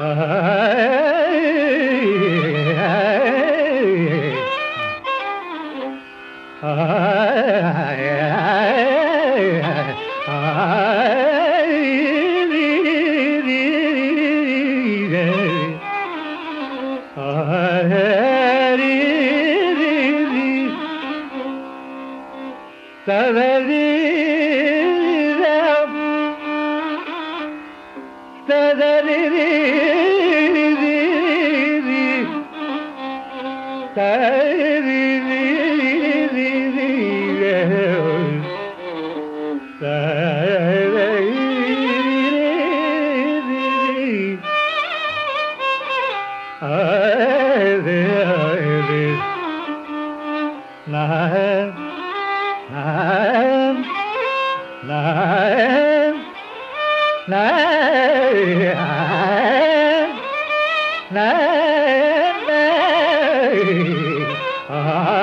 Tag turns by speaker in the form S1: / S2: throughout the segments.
S1: Ah na Ah.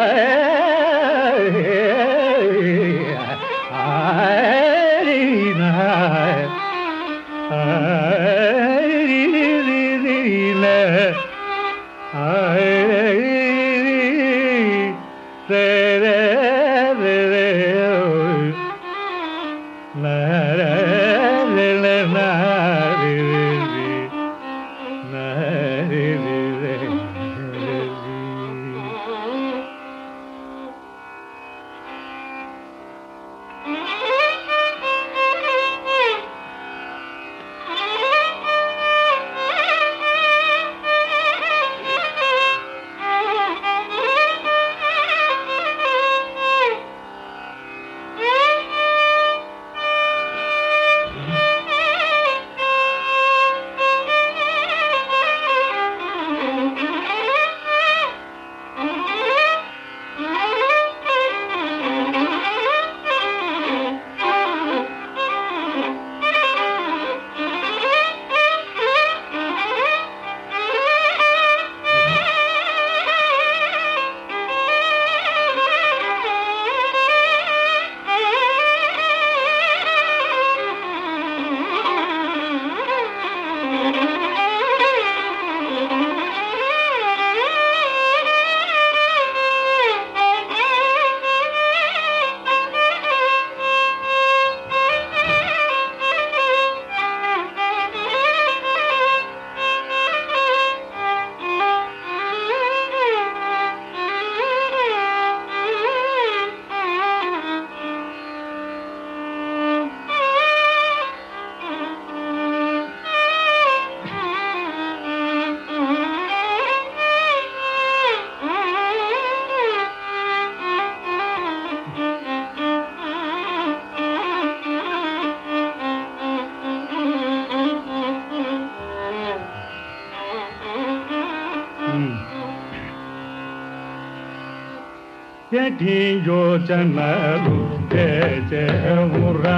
S1: ఎటి యోచనలు చేమురా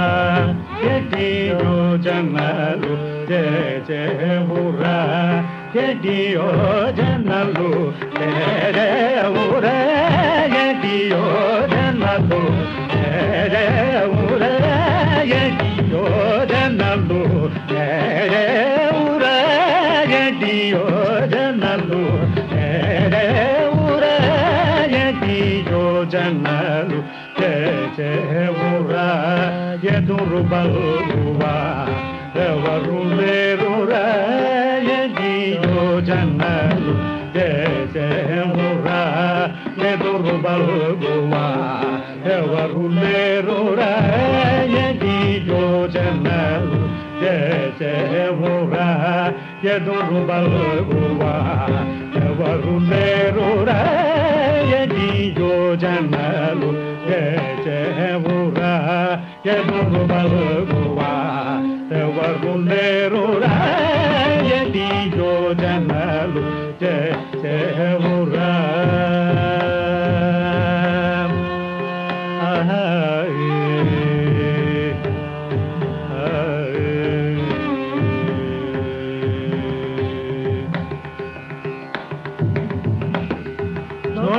S1: ఎటి యోజనలు చేమురా ఎటి యోజనలు చేమురా ఎటి యోజనలు చేమురా ఎటి యోజనలు చేమురా ఎటి యోజనలు చేవురా جنال تهورا يدور بلوا وروليرورا يديو جنال تهورا يدور بلوا وروليرورا يديو جنال تهورا يدور بلوا ಜನಲು ಗೆಜೆವುರ ಎದುರು ಬಲಗುವ ತೆವರುಂದೇರುರ ಎದಿಯೋ ಜನಲು ಗೆಜೆವುರ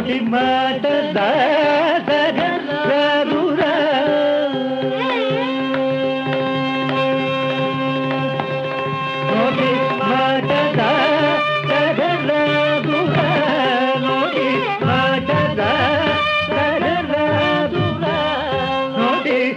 S1: Fatima.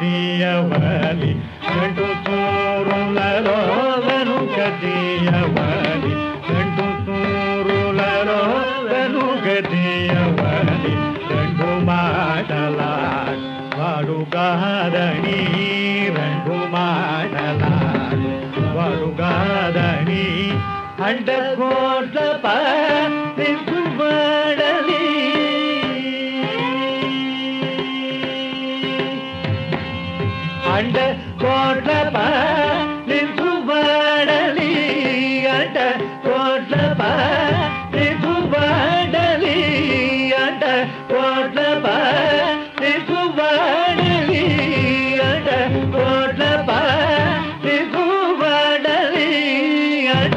S1: తీయవాలి రెండు తూరులలో వెనుక తీయవాలి రెండు తూరులలో వెనుక తీయవాలి రెండు మాటల వాడు వాడుగాదని రెండు మాటల వాడు వాడుగాదని అంటే కోట్ల ప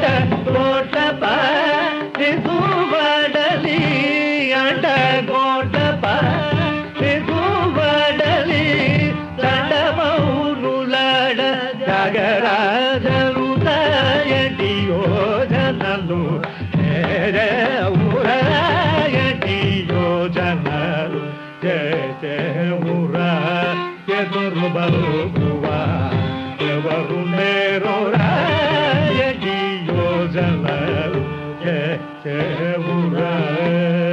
S1: అంట కోట్ల పడలి అంట కోట్ల పడలి దండమౌనులాడ జగరాజరుతాయటి యోజనలు ఊరాయటి యోజనలు చేసేవురా ఎదురు బలుగువా ఎవరు Kevure